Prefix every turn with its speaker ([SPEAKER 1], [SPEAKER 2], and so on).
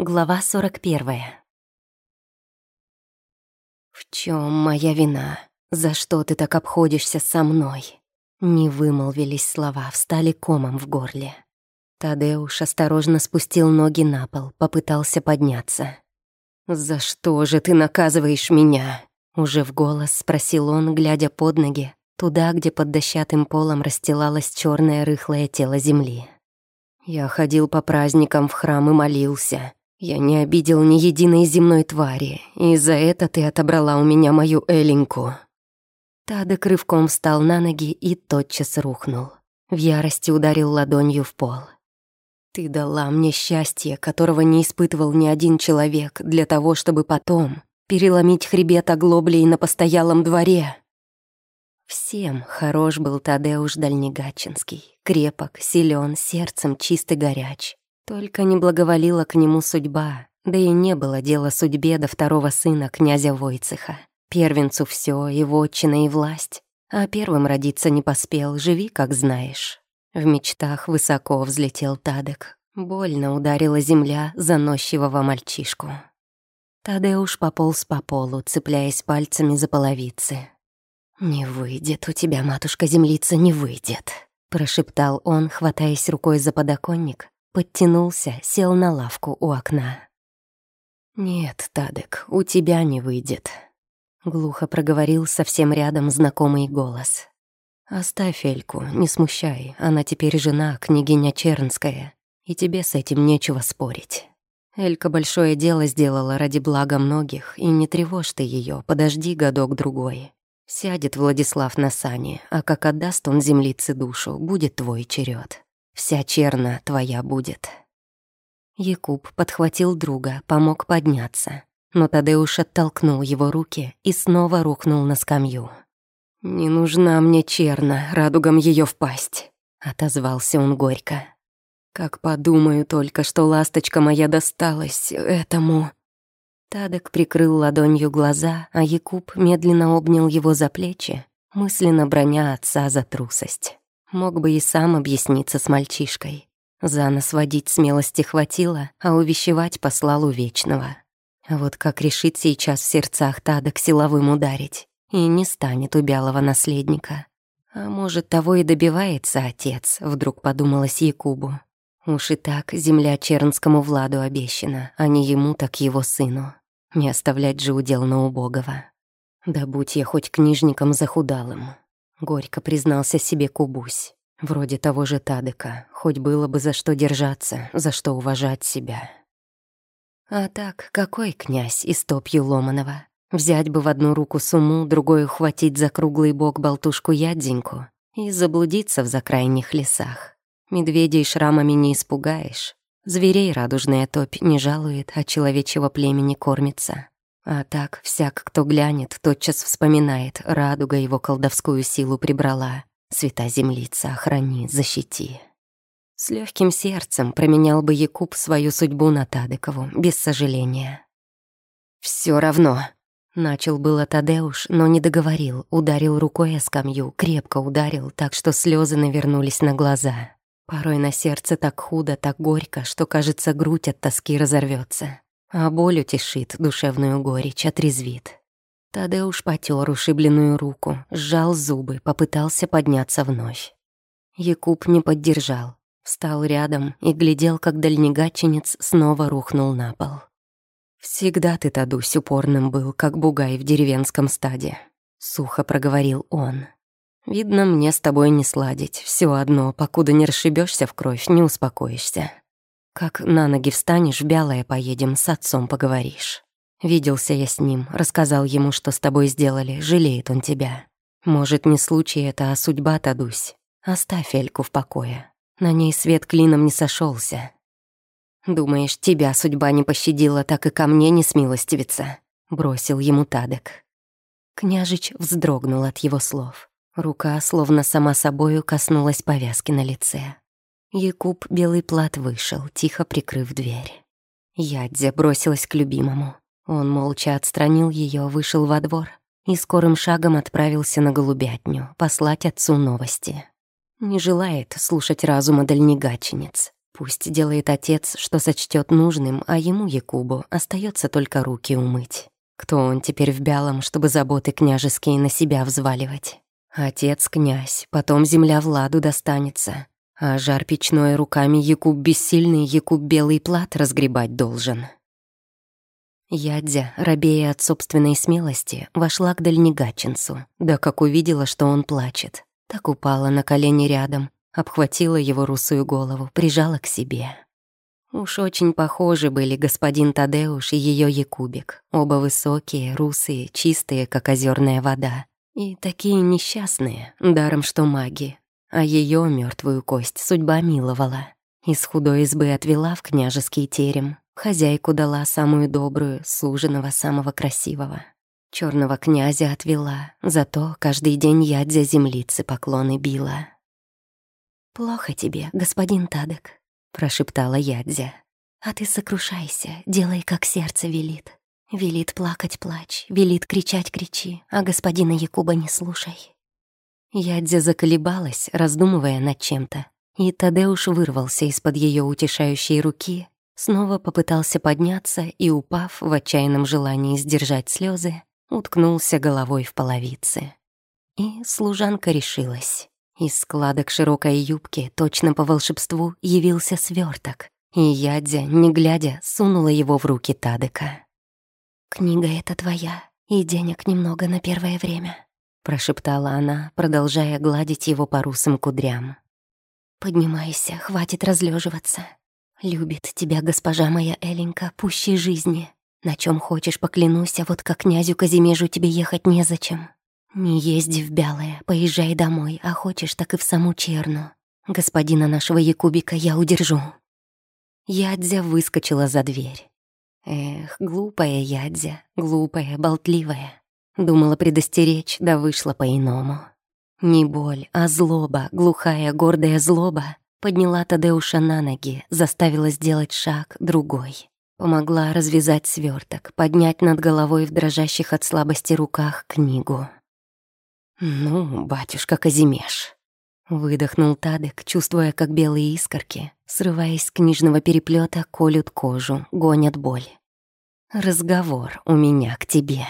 [SPEAKER 1] Глава 41. «В чем моя вина? За что ты так обходишься со мной?» Не вымолвились слова, встали комом в горле. Тадеуш осторожно спустил ноги на пол, попытался подняться. «За что же ты наказываешь меня?» Уже в голос спросил он, глядя под ноги, туда, где под дощатым полом расстилалось черное рыхлое тело земли. «Я ходил по праздникам в храм и молился. Я не обидел ни единой земной твари, и за это ты отобрала у меня мою Эленьку». Тадек рывком встал на ноги и тотчас рухнул. В ярости ударил ладонью в пол. «Ты дала мне счастье, которого не испытывал ни один человек, для того, чтобы потом переломить хребет оглоблей на постоялом дворе». Всем хорош был Тадеуш Дальнегачинский, крепок, силен, сердцем чист и горяч. Только не благоволила к нему судьба, да и не было дела судьбе до второго сына князя Войцеха. Первенцу все и вотчина, и власть. А первым родиться не поспел, живи, как знаешь. В мечтах высоко взлетел Тадек. Больно ударила земля заносчивого мальчишку. Тадеуш пополз по полу, цепляясь пальцами за половицы. «Не выйдет у тебя, матушка-землица, не выйдет», — прошептал он, хватаясь рукой за подоконник подтянулся, сел на лавку у окна. «Нет, Тадек, у тебя не выйдет», — глухо проговорил совсем рядом знакомый голос. «Оставь Эльку, не смущай, она теперь жена, княгиня Чернская, и тебе с этим нечего спорить. Элька большое дело сделала ради блага многих, и не тревожь ты ее, подожди годок-другой. Сядет Владислав на сани, а как отдаст он землице душу, будет твой черед. Вся черна твоя будет». Якуб подхватил друга, помог подняться, но Тадеуш оттолкнул его руки и снова рухнул на скамью. «Не нужна мне черна, радугам ее впасть», — отозвался он горько. «Как подумаю только, что ласточка моя досталась этому...» Тадок прикрыл ладонью глаза, а Якуб медленно обнял его за плечи, мысленно броня отца за трусость. Мог бы и сам объясниться с мальчишкой. За нос водить смелости хватило, а увещевать послал у Вечного. Вот как решит сейчас в сердцах Тадок силовым ударить, и не станет у бялого наследника. А может, того и добивается отец, вдруг подумалось Якубу. Уж и так земля Чернскому Владу обещана, а не ему, так его сыну. Не оставлять же удел на убогого. Да будь я хоть книжником захудалым, Горько признался себе Кубусь. Вроде того же Тадыка, хоть было бы за что держаться, за что уважать себя. А так, какой князь из топью Ломанова? Взять бы в одну руку суму, другой ухватить за круглый бок болтушку ядзеньку и заблудиться в закрайних лесах. Медведей шрамами не испугаешь. Зверей радужная топь не жалует, а человечего племени кормится. А так, всяк, кто глянет, тотчас вспоминает, радуга его колдовскую силу прибрала. Свята землица, охрани, защити. С легким сердцем променял бы Якуб свою судьбу на Тадыкову, без сожаления. Все равно», — начал было Тадеуш, но не договорил, ударил рукой о скамью, крепко ударил, так что слезы навернулись на глаза. Порой на сердце так худо, так горько, что, кажется, грудь от тоски разорвется а боль утешит, душевную горечь отрезвит. Тадеуш потер ушибленную руку, сжал зубы, попытался подняться вновь. Якуб не поддержал, встал рядом и глядел, как дальнегаченец снова рухнул на пол. «Всегда ты, Тадусь, упорным был, как бугай в деревенском стаде», — сухо проговорил он. «Видно, мне с тобой не сладить, все одно, покуда не расшибешься в кровь, не успокоишься. Как на ноги встанешь, в Бялое поедем, с отцом поговоришь. Виделся я с ним, рассказал ему, что с тобой сделали, жалеет он тебя. Может, не случай это, а судьба, Тадусь. Оставь Эльку в покое. На ней свет клином не сошелся. Думаешь, тебя судьба не пощадила, так и ко мне не смилостивится? Бросил ему Тадек. Княжич вздрогнул от его слов. Рука, словно сама собою, коснулась повязки на лице. Якуб белый плат вышел, тихо прикрыв дверь. Ядзя бросилась к любимому. Он молча отстранил ее, вышел во двор и скорым шагом отправился на голубятню, послать отцу новости. Не желает слушать разума дальнегаченец. Пусть делает отец, что сочтет нужным, а ему, Якубу, остается только руки умыть. Кто он теперь в бялом, чтобы заботы княжеские на себя взваливать? Отец князь, потом земля Владу достанется. А жар печной руками Якуб бессильный, Якуб белый плат разгребать должен. Ядзя, робея от собственной смелости, вошла к дальнегаченцу. Да как увидела, что он плачет. Так упала на колени рядом, обхватила его русую голову, прижала к себе. Уж очень похожи были господин Тадеуш и ее Якубик. Оба высокие, русые, чистые, как озерная вода. И такие несчастные, даром что маги. А ее мертвую кость судьба миловала. Из худой избы отвела в княжеский терем. Хозяйку дала самую добрую, суженого самого красивого. Черного князя отвела, зато каждый день ядзя землицы поклоны била. «Плохо тебе, господин Тадок», — прошептала ядзя. «А ты сокрушайся, делай, как сердце велит. Велит плакать — плачь, велит кричать — кричи, а господина Якуба не слушай». Ядзя заколебалась, раздумывая над чем-то, и Тадеуш вырвался из-под ее утешающей руки, снова попытался подняться и, упав в отчаянном желании сдержать слезы, уткнулся головой в половицы. И служанка решилась. Из складок широкой юбки, точно по волшебству, явился сверток, и Ядзя, не глядя, сунула его в руки Тадыка. «Книга эта твоя, и денег немного на первое время», — прошептала она, продолжая гладить его по русым кудрям. «Поднимайся, хватит разлеживаться. Любит тебя госпожа моя Эленька пуще жизни. На чем хочешь, поклянусь, а вот к князю Казимежу тебе ехать незачем. «Не езди в Бялое, поезжай домой, а хочешь, так и в саму Черну. Господина нашего Якубика я удержу». Ядзя выскочила за дверь. Эх, глупая Ядзя, глупая, болтливая. Думала предостеречь, да вышла по-иному. Не боль, а злоба, глухая, гордая злоба подняла Тадеуша на ноги, заставила сделать шаг другой. Помогла развязать сверток, поднять над головой в дрожащих от слабости руках книгу. «Ну, батюшка Казимеш», — выдохнул Тадек, чувствуя, как белые искорки, срываясь с книжного переплета, колют кожу, гонят боль. «Разговор у меня к тебе».